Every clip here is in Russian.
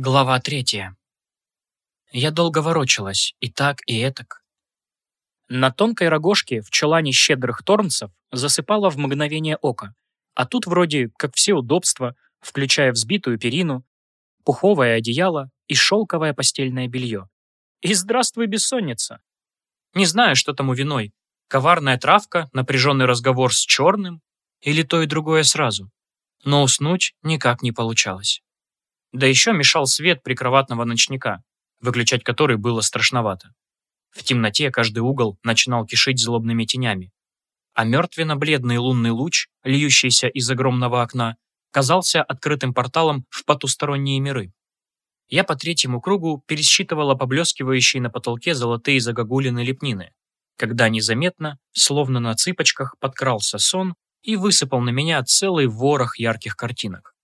Глава третья. Я долго ворочалась, и так, и этак. На тонкой рогожке в чулане щедрых торнцев засыпала в мгновение ока, а тут вроде как все удобства, включая взбитую перину, пуховое одеяло и шелковое постельное белье. И здравствуй, бессонница! Не знаю, что тому виной. Коварная травка, напряженный разговор с черным или то и другое сразу. Но уснуть никак не получалось. Да еще мешал свет прикроватного ночника, выключать который было страшновато. В темноте каждый угол начинал кишить злобными тенями. А мертвенно-бледный лунный луч, льющийся из огромного окна, казался открытым порталом в потусторонние миры. Я по третьему кругу пересчитывала поблескивающие на потолке золотые загогулины лепнины, когда незаметно, словно на цыпочках, подкрался сон и высыпал на меня целый ворох ярких картинок.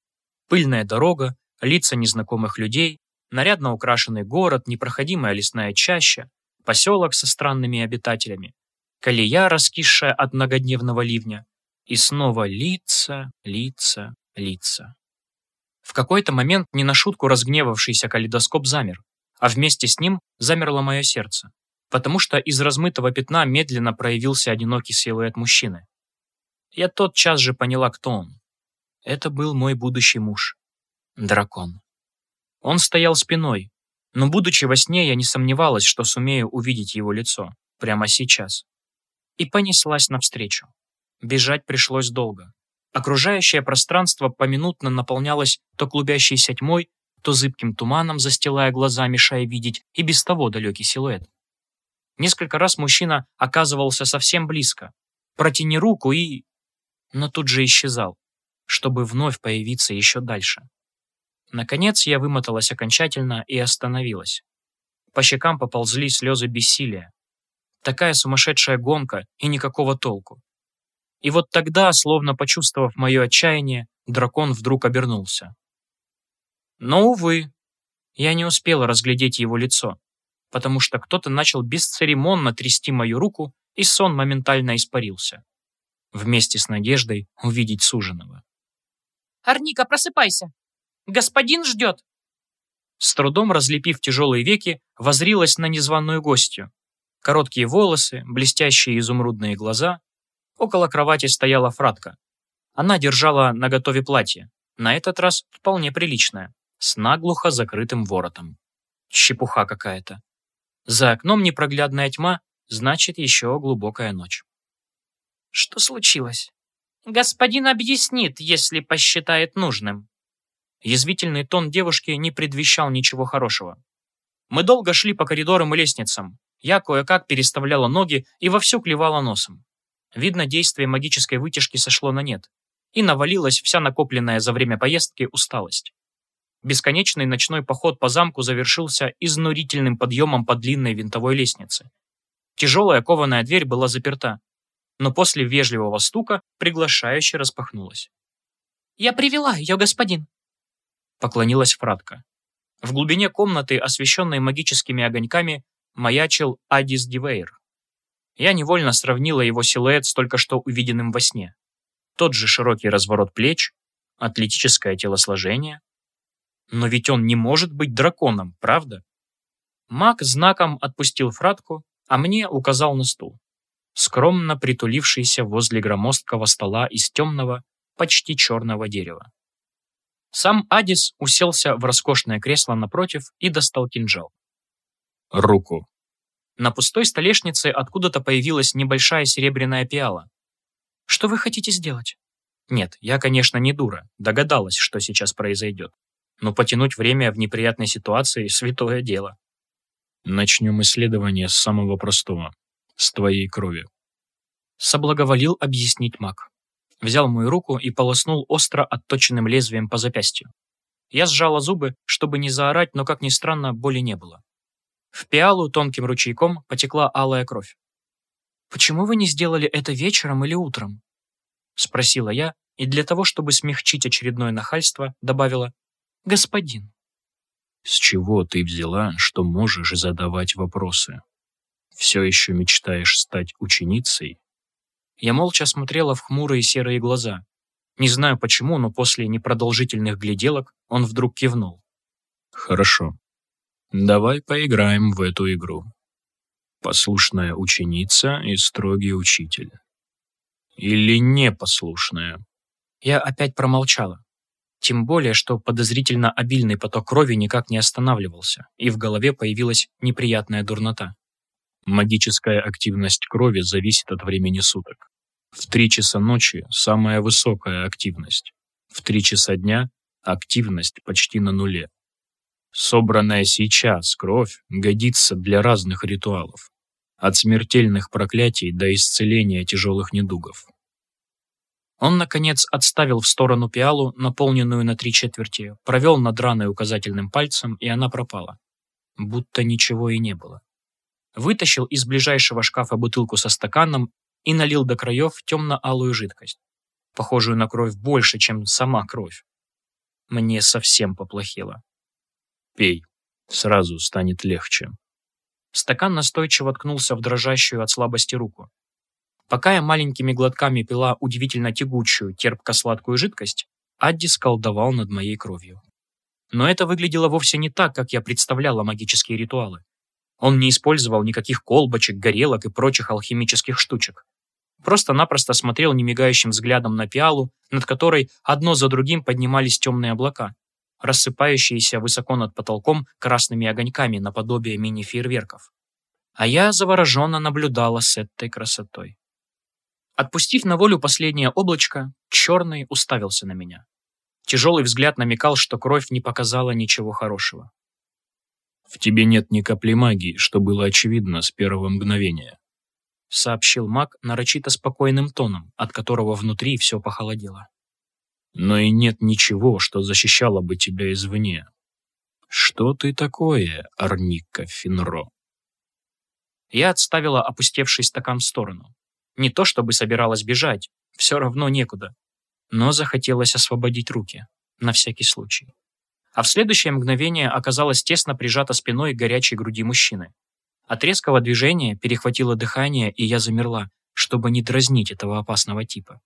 Пыльная дорога, лица незнакомых людей, нарядно украшенный город, непроходимая лесная чаща, поселок со странными обитателями, колея, раскисшая от многодневного ливня, и снова лица, лица, лица. В какой-то момент не на шутку разгневавшийся калейдоскоп замер, а вместе с ним замерло мое сердце, потому что из размытого пятна медленно проявился одинокий силуэт мужчины. Я тотчас же поняла, кто он. Это был мой будущий муж дракон. Он стоял спиной, но, будучи во сне, я не сомневалась, что сумею увидеть его лицо прямо сейчас. И понеслась навстречу. Бежать пришлось долго. Окружающее пространство поминутно наполнялось то клубящейся тьмой, то зыбким туманом, застилая глаза, мешая видеть и без того далекий силуэт. Несколько раз мужчина оказывался совсем близко. Протяни руку и... Но тут же исчезал, чтобы вновь появиться еще дальше. Наконец я вымоталась окончательно и остановилась. По щекам поползли слезы бессилия. Такая сумасшедшая гонка и никакого толку. И вот тогда, словно почувствовав мое отчаяние, дракон вдруг обернулся. Но, увы, я не успела разглядеть его лицо, потому что кто-то начал бесцеремонно трясти мою руку, и сон моментально испарился. Вместе с надеждой увидеть суженого. «Арника, просыпайся!» Господин ждет!» С трудом разлепив тяжелые веки, возрилась на незваную гостью. Короткие волосы, блестящие изумрудные глаза. Около кровати стояла фратка. Она держала наготове платье, на этот раз вполне приличное, с наглухо закрытым воротом. Щепуха какая-то. За окном непроглядная тьма, значит, еще глубокая ночь. Что случилось? Господин объяснит, если посчитает нужным. Язвительный тон девушки не предвещал ничего хорошего. Мы долго шли по коридорам и лестницам. Я кое-как переставляла ноги и вовсю клевала носом. Видно, действие магической вытяжки сошло на нет. И навалилась вся накопленная за время поездки усталость. Бесконечный ночной поход по замку завершился изнурительным подъемом по длинной винтовой лестнице. Тяжелая кованая дверь была заперта, но после вежливого стука приглашающе распахнулась. «Я привела ее, господин», поклонилась Фратка. В глубине комнаты, освещенной магическими огоньками, маячил Адис Дивейр. Я невольно сравнила его силуэт с только что увиденным во сне. Тот же широкий разворот плеч, атлетическое телосложение. Но ведь он не может быть драконом, правда? Маг знаком отпустил фратку, а мне указал на стул, скромно притулившийся возле громоздкого стола из темного, почти черного дерева. Сам Адис уселся в роскошное кресло напротив и достал кинжал. Руку. На пустой столешнице откуда-то появилась небольшая серебряная пиала. «Что вы хотите сделать?» Нет, я, конечно, не дура, догадалась, что сейчас произойдет. Но потянуть время в неприятной ситуации – святое дело. Начнем исследование с самого простого. С твоей крови. Соблаговолил объяснить маг взял мою руку и полоснул остро отточенным лезвием по запястью. Я сжала зубы, чтобы не заорать, но, как ни странно, боли не было. В пиалу тонким ручейком потекла алая кровь. «Почему вы не сделали это вечером или утром?» Спросила я, и для того, чтобы смягчить очередное нахальство, добавила «Господин». «С чего ты взяла, что можешь задавать вопросы? Все еще мечтаешь стать ученицей я молча смотрела в хмурые серые глаза. Не знаю почему, но после непродолжительных гляделок он вдруг кивнул. Хорошо. Давай поиграем в эту игру. Послушная ученица и строгий учитель. Или непослушная. Я опять промолчала. Тем более, что подозрительно обильный поток крови никак не останавливался, и в голове появилась неприятная дурнота. Магическая активность крови зависит от времени суток. В 3 часа ночи самая высокая активность. В 3 часа дня активность почти на нуле. Собранная сейчас кровь годится для разных ритуалов. От смертельных проклятий до исцеления тяжелых недугов. Он, наконец, отставил в сторону пиалу, наполненную на три четверти, провел над раной указательным пальцем, и она пропала. Будто ничего и не было. Вытащил из ближайшего шкафа бутылку со стаканом и налил до краев темно-алую жидкость, похожую на кровь больше, чем сама кровь. Мне совсем поплохело. Пей, сразу станет легче. Стакан настойчиво ткнулся в дрожащую от слабости руку. Пока я маленькими глотками пила удивительно тягучую, терпко-сладкую жидкость, Адди сколдовал над моей кровью. Но это выглядело вовсе не так, как я представляла магические ритуалы. Он не использовал никаких колбочек, горелок и прочих алхимических штучек. Просто-напросто смотрел немигающим взглядом на пиалу, над которой одно за другим поднимались темные облака, рассыпающиеся высоко над потолком красными огоньками наподобие мини-фейерверков. А я завороженно наблюдала с этой красотой. Отпустив на волю последнее облачко, черный уставился на меня. Тяжелый взгляд намекал, что кровь не показала ничего хорошего. «В тебе нет ни капли магии, что было очевидно с первого мгновения», сообщил маг нарочито спокойным тоном, от которого внутри все похолодело. «Но и нет ничего, что защищало бы тебя извне. Что ты такое, Арника Финро?» Я отставила опустевший стакан в сторону. Не то чтобы собиралась бежать, все равно некуда. Но захотелось освободить руки, на всякий случай. А в следующее мгновение оказалась тесно прижата спиной к горячей груди мужчины. От резкого движения перехватило дыхание, и я замерла, чтобы не дразнить этого опасного типа.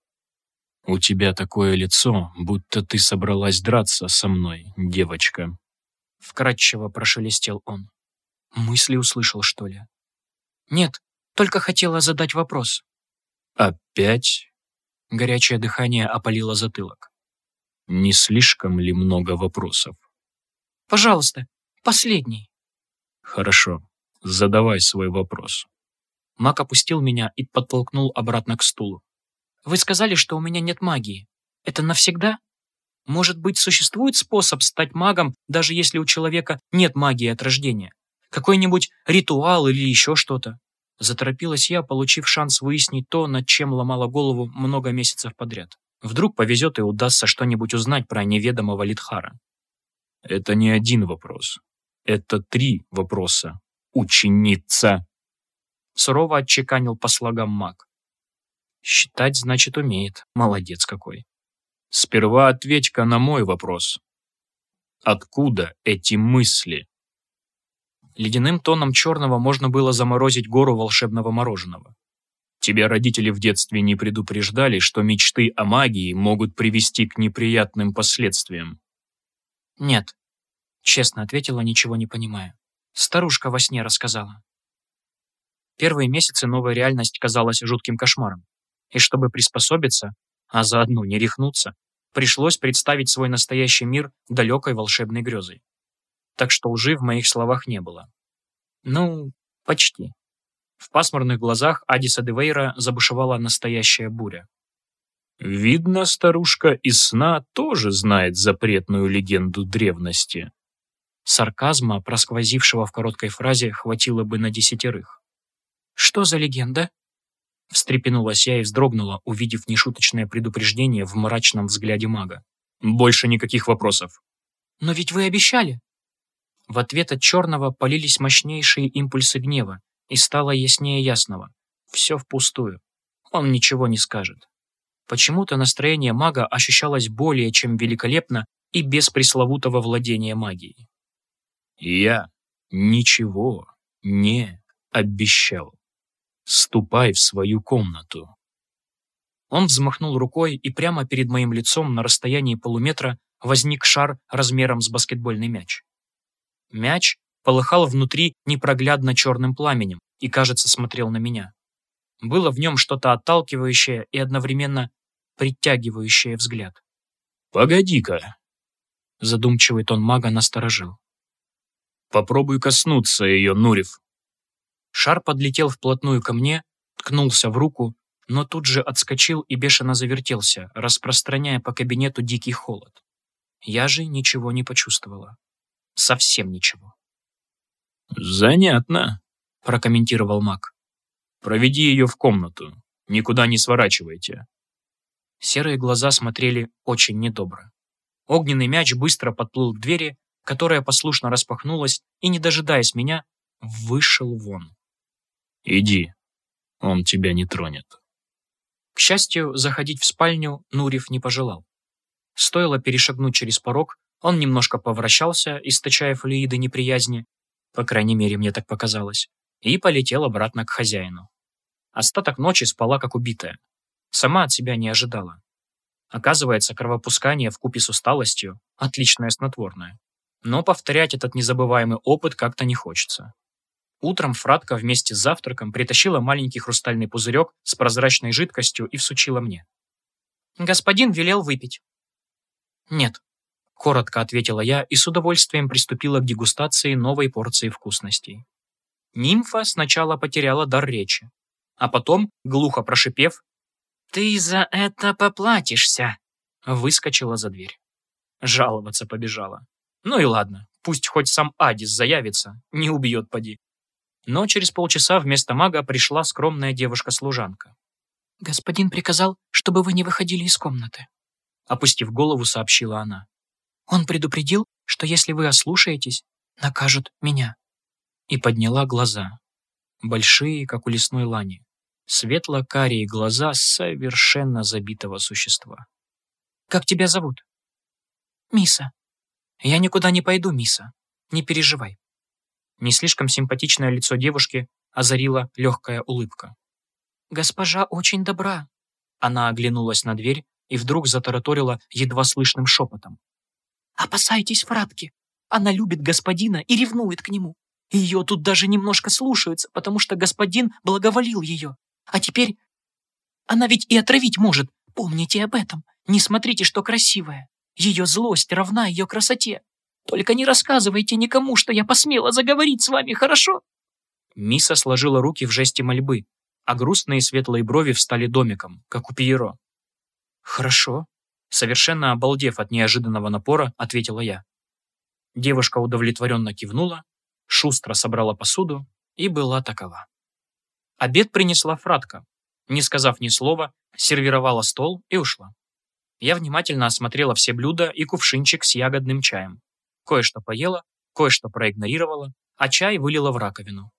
«У тебя такое лицо, будто ты собралась драться со мной, девочка», — вкратчиво прошелестел он. Мысли услышал, что ли? «Нет, только хотела задать вопрос». «Опять?» Горячее дыхание опалило затылок. «Не слишком ли много вопросов?» «Пожалуйста, последний». «Хорошо, задавай свой вопрос». Мак опустил меня и подтолкнул обратно к стулу. «Вы сказали, что у меня нет магии. Это навсегда? Может быть, существует способ стать магом, даже если у человека нет магии от рождения? Какой-нибудь ритуал или еще что-то? Заторопилась я, получив шанс выяснить то, над чем ломала голову много месяцев подряд. Вдруг повезет и удастся что-нибудь узнать про неведомого Литхара. Это не один вопрос. Это три вопроса. Ученица. Сурово отчеканил по слогам маг. Считать, значит, умеет. Молодец какой. Сперва ответь-ка на мой вопрос. Откуда эти мысли? Ледяным тоном черного можно было заморозить гору волшебного мороженого. Тебя родители в детстве не предупреждали, что мечты о магии могут привести к неприятным последствиям? Нет, честно ответила, ничего не понимая. Старушка во сне рассказала. Первые месяцы новая реальность казалась жутким кошмаром. И чтобы приспособиться, а заодно не рехнуться, пришлось представить свой настоящий мир далекой волшебной грезой так что лжи в моих словах не было. Ну, почти. В пасмурных глазах Адиса Девейра забушевала настоящая буря. «Видно, старушка из сна тоже знает запретную легенду древности». Сарказма, просквозившего в короткой фразе, хватило бы на десятерых. «Что за легенда?» Встрепенулась я и вздрогнула, увидев нешуточное предупреждение в мрачном взгляде мага. «Больше никаких вопросов». «Но ведь вы обещали». В ответ от черного полились мощнейшие импульсы гнева, и стало яснее ясного. Все впустую. Он ничего не скажет. Почему-то настроение мага ощущалось более чем великолепно и без пресловутого владения магией. «Я ничего не обещал. Ступай в свою комнату». Он взмахнул рукой, и прямо перед моим лицом на расстоянии полуметра возник шар размером с баскетбольный мяч. Мяч полыхал внутри непроглядно черным пламенем и, кажется, смотрел на меня. Было в нем что-то отталкивающее и одновременно притягивающее взгляд. «Погоди-ка!» Задумчивый тон мага насторожил. «Попробуй коснуться ее, Нурев!» Шар подлетел вплотную ко мне, ткнулся в руку, но тут же отскочил и бешено завертелся, распространяя по кабинету дикий холод. Я же ничего не почувствовала. Совсем ничего. «Занятно», — прокомментировал маг. «Проведи ее в комнату. Никуда не сворачивайте». Серые глаза смотрели очень недобро. Огненный мяч быстро подплыл к двери, которая послушно распахнулась и, не дожидаясь меня, вышел вон. «Иди, он тебя не тронет». К счастью, заходить в спальню Нурев не пожелал. Стоило перешагнуть через порог, он немножко повращался, источая флюиды неприязни, по крайней мере, мне так показалось, и полетел обратно к хозяину. Остаток ночи спала как убитая. Сама от себя не ожидала. Оказывается, кровопускание в купе с усталостью – отличное снотворное. Но повторять этот незабываемый опыт как-то не хочется. Утром Фратка вместе с завтраком притащила маленький хрустальный пузырек с прозрачной жидкостью и всучила мне. «Господин велел выпить». «Нет», — коротко ответила я и с удовольствием приступила к дегустации новой порции вкусностей. Нимфа сначала потеряла дар речи, а потом, глухо прошипев «Ты за это поплатишься!» Выскочила за дверь. Жаловаться побежала. Ну и ладно, пусть хоть сам Адис заявится, не убьет поди. Но через полчаса вместо мага пришла скромная девушка-служанка. «Господин приказал, чтобы вы не выходили из комнаты», опустив голову, сообщила она. «Он предупредил, что если вы ослушаетесь, накажут меня». И подняла глаза. Большие, как у лесной лани светло-карие глаза совершенно забитого существа. «Как тебя зовут?» «Миса». «Я никуда не пойду, Миса. Не переживай». Не слишком симпатичное лицо девушки озарила легкая улыбка. «Госпожа очень добра». Она оглянулась на дверь и вдруг затараторила едва слышным шепотом. «Опасайтесь Фратки. Она любит господина и ревнует к нему. Ее тут даже немножко слушаются, потому что господин благоволил ее. А теперь... Она ведь и отравить может. Помните об этом. Не смотрите, что красивая. Ее злость равна ее красоте. Только не рассказывайте никому, что я посмела заговорить с вами, хорошо?» Миса сложила руки в жесте мольбы, а грустные светлые брови встали домиком, как у Пьеро. «Хорошо», — совершенно обалдев от неожиданного напора, ответила я. Девушка удовлетворенно кивнула, шустро собрала посуду и была такова. Обед принесла Фратка. Не сказав ни слова, сервировала стол и ушла. Я внимательно осмотрела все блюда и кувшинчик с ягодным чаем. Кое-что поела, кое-что проигнорировала, а чай вылила в раковину.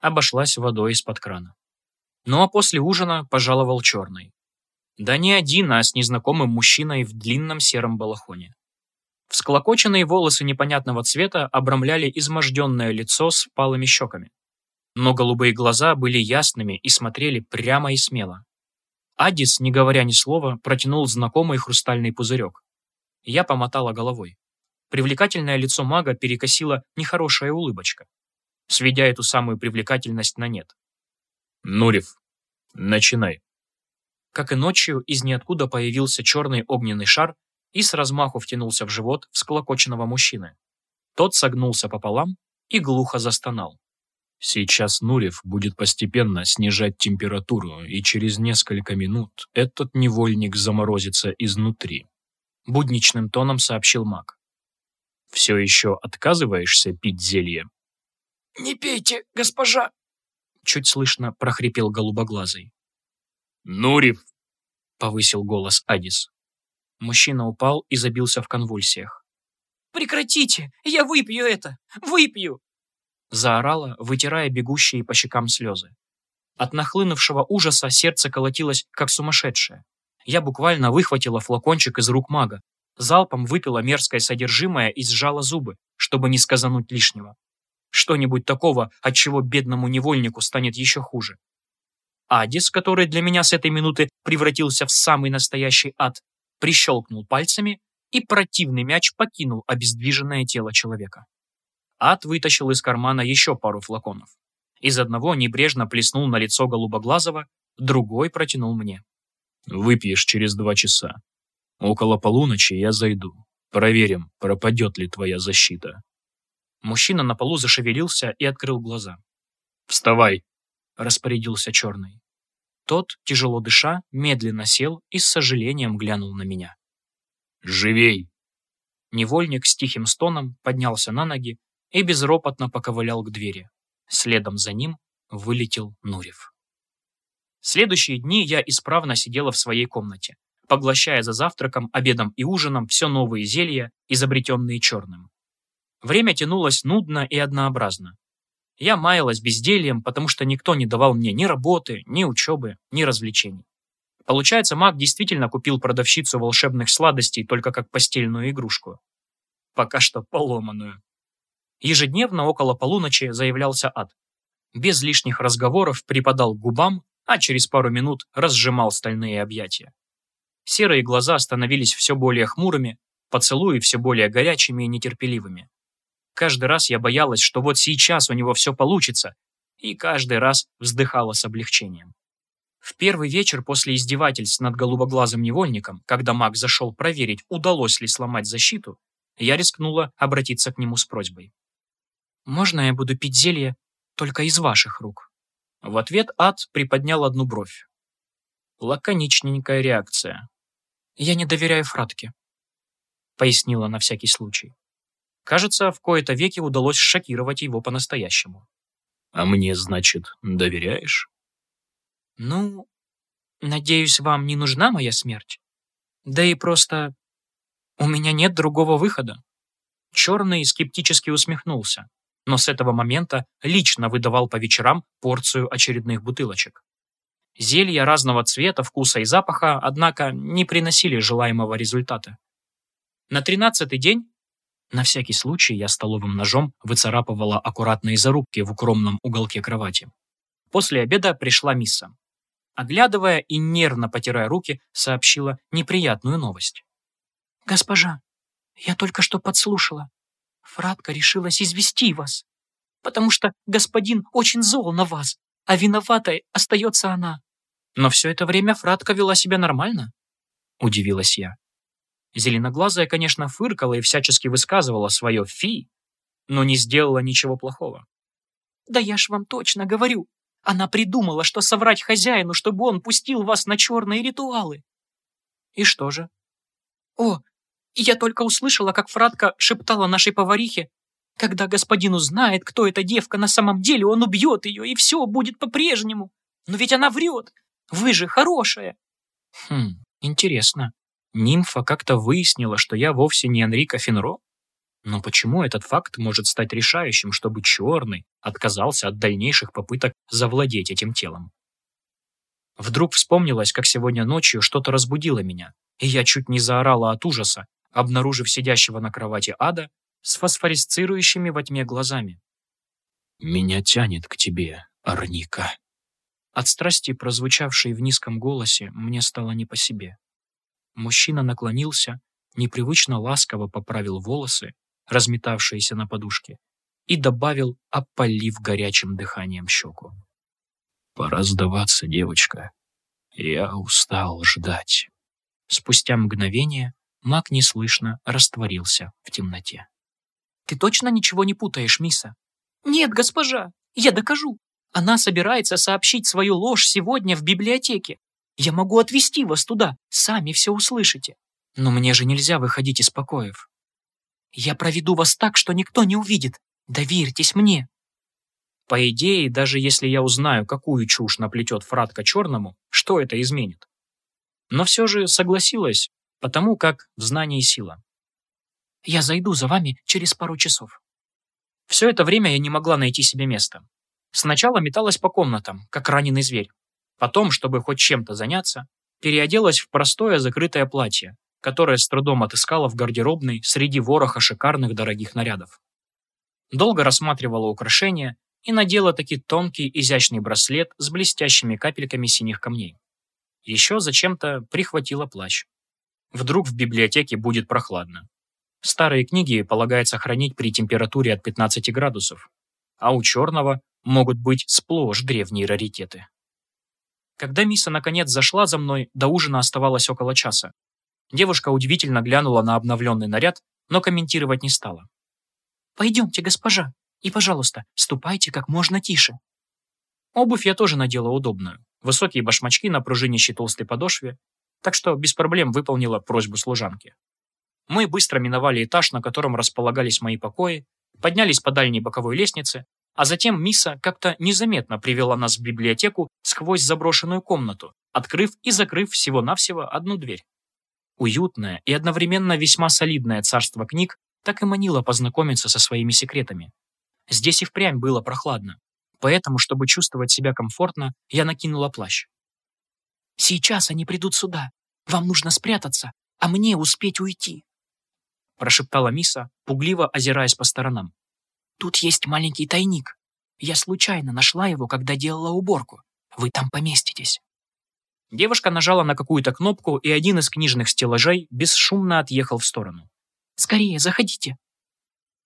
Обошлась водой из-под крана. Ну а после ужина пожаловал черный. Да не один, а с незнакомым мужчиной в длинном сером балахоне. Всклокоченные волосы непонятного цвета обрамляли изможденное лицо с впалыми щеками но голубые глаза были ясными и смотрели прямо и смело. Адис, не говоря ни слова, протянул знакомый хрустальный пузырек. Я помотала головой. Привлекательное лицо мага перекосила нехорошая улыбочка, сведя эту самую привлекательность на нет. «Нурев, начинай». Как и ночью, из ниоткуда появился черный огненный шар и с размаху втянулся в живот всклокоченного мужчины. Тот согнулся пополам и глухо застонал. Сейчас Нурев будет постепенно снижать температуру, и через несколько минут этот невольник заморозится изнутри. Будничным тоном сообщил маг. «Все еще отказываешься пить зелье?» «Не пейте, госпожа!» Чуть слышно прохрипел голубоглазый. «Нурев!» — повысил голос Адис. Мужчина упал и забился в конвульсиях. «Прекратите! Я выпью это! Выпью!» заорала, вытирая бегущие по щекам слезы. От нахлынувшего ужаса сердце колотилось, как сумасшедшее. Я буквально выхватила флакончик из рук мага, залпом выпила мерзкое содержимое и сжала зубы, чтобы не сказануть лишнего. Что-нибудь такого, от чего бедному невольнику станет еще хуже. Адис, который для меня с этой минуты превратился в самый настоящий ад, прищелкнул пальцами, и противный мяч покинул обездвиженное тело человека. Ад вытащил из кармана еще пару флаконов. Из одного небрежно плеснул на лицо голубоглазого, другой протянул мне. «Выпьешь через два часа. Около полуночи я зайду. Проверим, пропадет ли твоя защита». Мужчина на полу зашевелился и открыл глаза. «Вставай!» – распорядился черный. Тот, тяжело дыша, медленно сел и с сожалением глянул на меня. «Живей!» Невольник с тихим стоном поднялся на ноги и безропотно поковылял к двери. Следом за ним вылетел Нурев. Следующие дни я исправно сидела в своей комнате, поглощая за завтраком, обедом и ужином все новые зелья, изобретенные черным. Время тянулось нудно и однообразно. Я маялась бездельем, потому что никто не давал мне ни работы, ни учебы, ни развлечений. Получается, маг действительно купил продавщицу волшебных сладостей только как постельную игрушку. Пока что поломанную. Ежедневно около полуночи заявлялся ад. Без лишних разговоров припадал к губам, а через пару минут разжимал стальные объятия. Серые глаза становились все более хмурыми, поцелуи все более горячими и нетерпеливыми. Каждый раз я боялась, что вот сейчас у него все получится, и каждый раз вздыхала с облегчением. В первый вечер после издевательств над голубоглазым невольником, когда маг зашел проверить, удалось ли сломать защиту, я рискнула обратиться к нему с просьбой. «Можно я буду пить зелье только из ваших рук?» В ответ ад приподнял одну бровь. Лаконичненькая реакция. «Я не доверяю Фратке», — пояснила на всякий случай. Кажется, в кои-то веки удалось шокировать его по-настоящему. «А мне, значит, доверяешь?» «Ну, надеюсь, вам не нужна моя смерть? Да и просто у меня нет другого выхода». Черный скептически усмехнулся, но с этого момента лично выдавал по вечерам порцию очередных бутылочек. Зелья разного цвета, вкуса и запаха, однако, не приносили желаемого результата. На тринадцатый день на всякий случай я столовым ножом выцарапывала аккуратные зарубки в укромном уголке кровати. После обеда пришла Мисса. Оглядывая и нервно потирая руки, сообщила неприятную новость. «Госпожа, я только что подслушала. Фратка решилась извести вас, потому что господин очень зол на вас, а виноватой остается она». «Но все это время Фратка вела себя нормально?» – удивилась я. Зеленоглазая, конечно, фыркала и всячески высказывала свое «фи», но не сделала ничего плохого. «Да я ж вам точно говорю, она придумала, что соврать хозяину, чтобы он пустил вас на черные ритуалы». «И что же?» «О, я только услышала, как Фратка шептала нашей поварихе, когда господин узнает, кто эта девка на самом деле, он убьет ее, и все будет по-прежнему. Но ведь она врет. Вы же хорошая. Хм, интересно. Нимфа как-то выяснила, что я вовсе не Энрико Финро? Но почему этот факт может стать решающим, чтобы Черный отказался от дальнейших попыток завладеть этим телом? Вдруг вспомнилось, как сегодня ночью что-то разбудило меня, и я чуть не заорала от ужаса, обнаружив сидящего на кровати ада с фосфорисцирующими во тьме глазами. «Меня тянет к тебе, Арника». От страсти, прозвучавшей в низком голосе, мне стало не по себе. Мужчина наклонился, непривычно ласково поправил волосы, разметавшиеся на подушке, и добавил, опалив горячим дыханием щеку. «Пора сдаваться, девочка. Я устал ждать». Спустя мгновение маг неслышно растворился в темноте. «Ты точно ничего не путаешь, Миса?» «Нет, госпожа, я докажу. Она собирается сообщить свою ложь сегодня в библиотеке. Я могу отвезти вас туда, сами все услышите. Но мне же нельзя выходить из покоев. Я проведу вас так, что никто не увидит. Доверьтесь мне. По идее, даже если я узнаю, какую чушь наплетет Фратка Черному, что это изменит? Но все же согласилась, потому как в знании сила. Я зайду за вами через пару часов. Все это время я не могла найти себе места. Сначала металась по комнатам, как раненый зверь. Потом, чтобы хоть чем-то заняться, переоделась в простое закрытое платье, которое с трудом отыскала в гардеробной среди вороха шикарных дорогих нарядов. Долго рассматривала украшения и надела таки тонкий изящный браслет с блестящими капельками синих камней. Еще зачем-то прихватила плащ. Вдруг в библиотеке будет прохладно. Старые книги полагается хранить при температуре от 15 градусов, а у черного могут быть сплошь древние раритеты. Когда Миса наконец зашла за мной, до ужина оставалось около часа. Девушка удивительно глянула на обновленный наряд, но комментировать не стала. «Пойдемте, госпожа, и, пожалуйста, ступайте как можно тише». Обувь я тоже надела удобную. Высокие башмачки на пружинящей толстой подошве, так что без проблем выполнила просьбу служанки. Мы быстро миновали этаж, на котором располагались мои покои, поднялись по дальней боковой лестнице, а затем Миса как-то незаметно привела нас в библиотеку сквозь заброшенную комнату, открыв и закрыв всего-навсего одну дверь. Уютное и одновременно весьма солидное царство книг так и манило познакомиться со своими секретами. Здесь и впрямь было прохладно, поэтому, чтобы чувствовать себя комфортно, я накинула плащ. «Сейчас они придут сюда. Вам нужно спрятаться, а мне успеть уйти», прошептала Миса, пугливо озираясь по сторонам. «Тут есть маленький тайник. Я случайно нашла его, когда делала уборку. Вы там поместитесь». Девушка нажала на какую-то кнопку, и один из книжных стеллажей бесшумно отъехал в сторону. «Скорее, заходите!»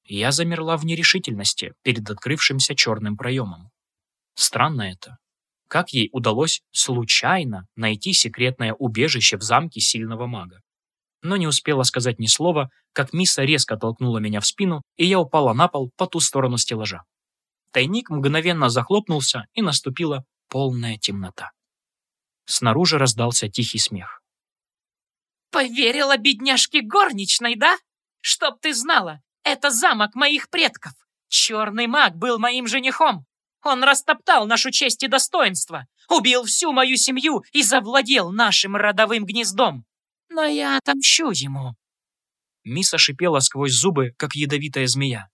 Я замерла в нерешительности перед открывшимся черным проемом. Странно это. Как ей удалось случайно найти секретное убежище в замке сильного мага? Но не успела сказать ни слова, как Миса резко толкнула меня в спину, и я упала на пол по ту сторону стеллажа. Тайник мгновенно захлопнулся, и наступила полная темнота. Снаружи раздался тихий смех. «Поверила бедняжке горничной, да? Чтоб ты знала, это замок моих предков. Черный маг был моим женихом. Он растоптал нашу честь и достоинство, убил всю мою семью и завладел нашим родовым гнездом но я отомщу ему». Миса шипела сквозь зубы, как ядовитая змея.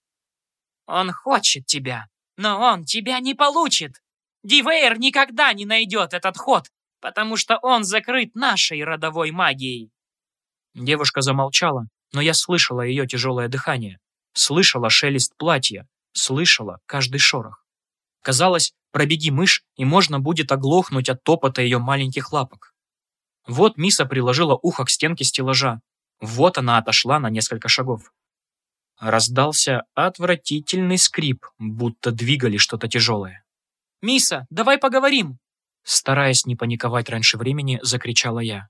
«Он хочет тебя, но он тебя не получит. Дивейр никогда не найдет этот ход, потому что он закрыт нашей родовой магией». Девушка замолчала, но я слышала ее тяжелое дыхание, слышала шелест платья, слышала каждый шорох. Казалось, пробеги мышь, и можно будет оглохнуть от топота ее маленьких лапок. Вот Миса приложила ухо к стенке стеллажа. Вот она отошла на несколько шагов. Раздался отвратительный скрип, будто двигали что-то тяжелое. «Миса, давай поговорим!» Стараясь не паниковать раньше времени, закричала я.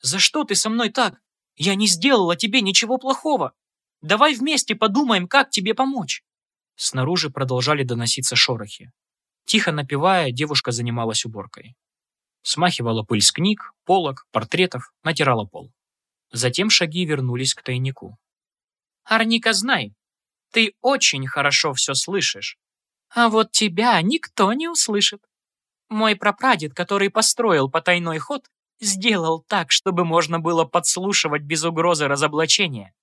«За что ты со мной так? Я не сделала тебе ничего плохого. Давай вместе подумаем, как тебе помочь». Снаружи продолжали доноситься шорохи. Тихо напевая, девушка занималась уборкой смахивала пыль с книг, полок, портретов, натирала пол. Затем шаги вернулись к тайнику. «Арника, знай, ты очень хорошо все слышишь, а вот тебя никто не услышит. Мой прапрадед, который построил потайной ход, сделал так, чтобы можно было подслушивать без угрозы разоблачения.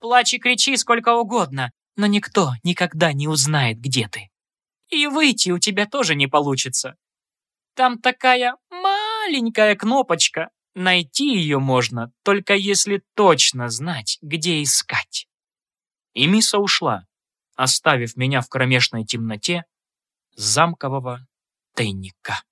Плачь и кричи сколько угодно, но никто никогда не узнает, где ты. И выйти у тебя тоже не получится. Там такая маленькая кнопочка. Найти ее можно, только если точно знать, где искать. И Миса ушла, оставив меня в кромешной темноте замкового тайника.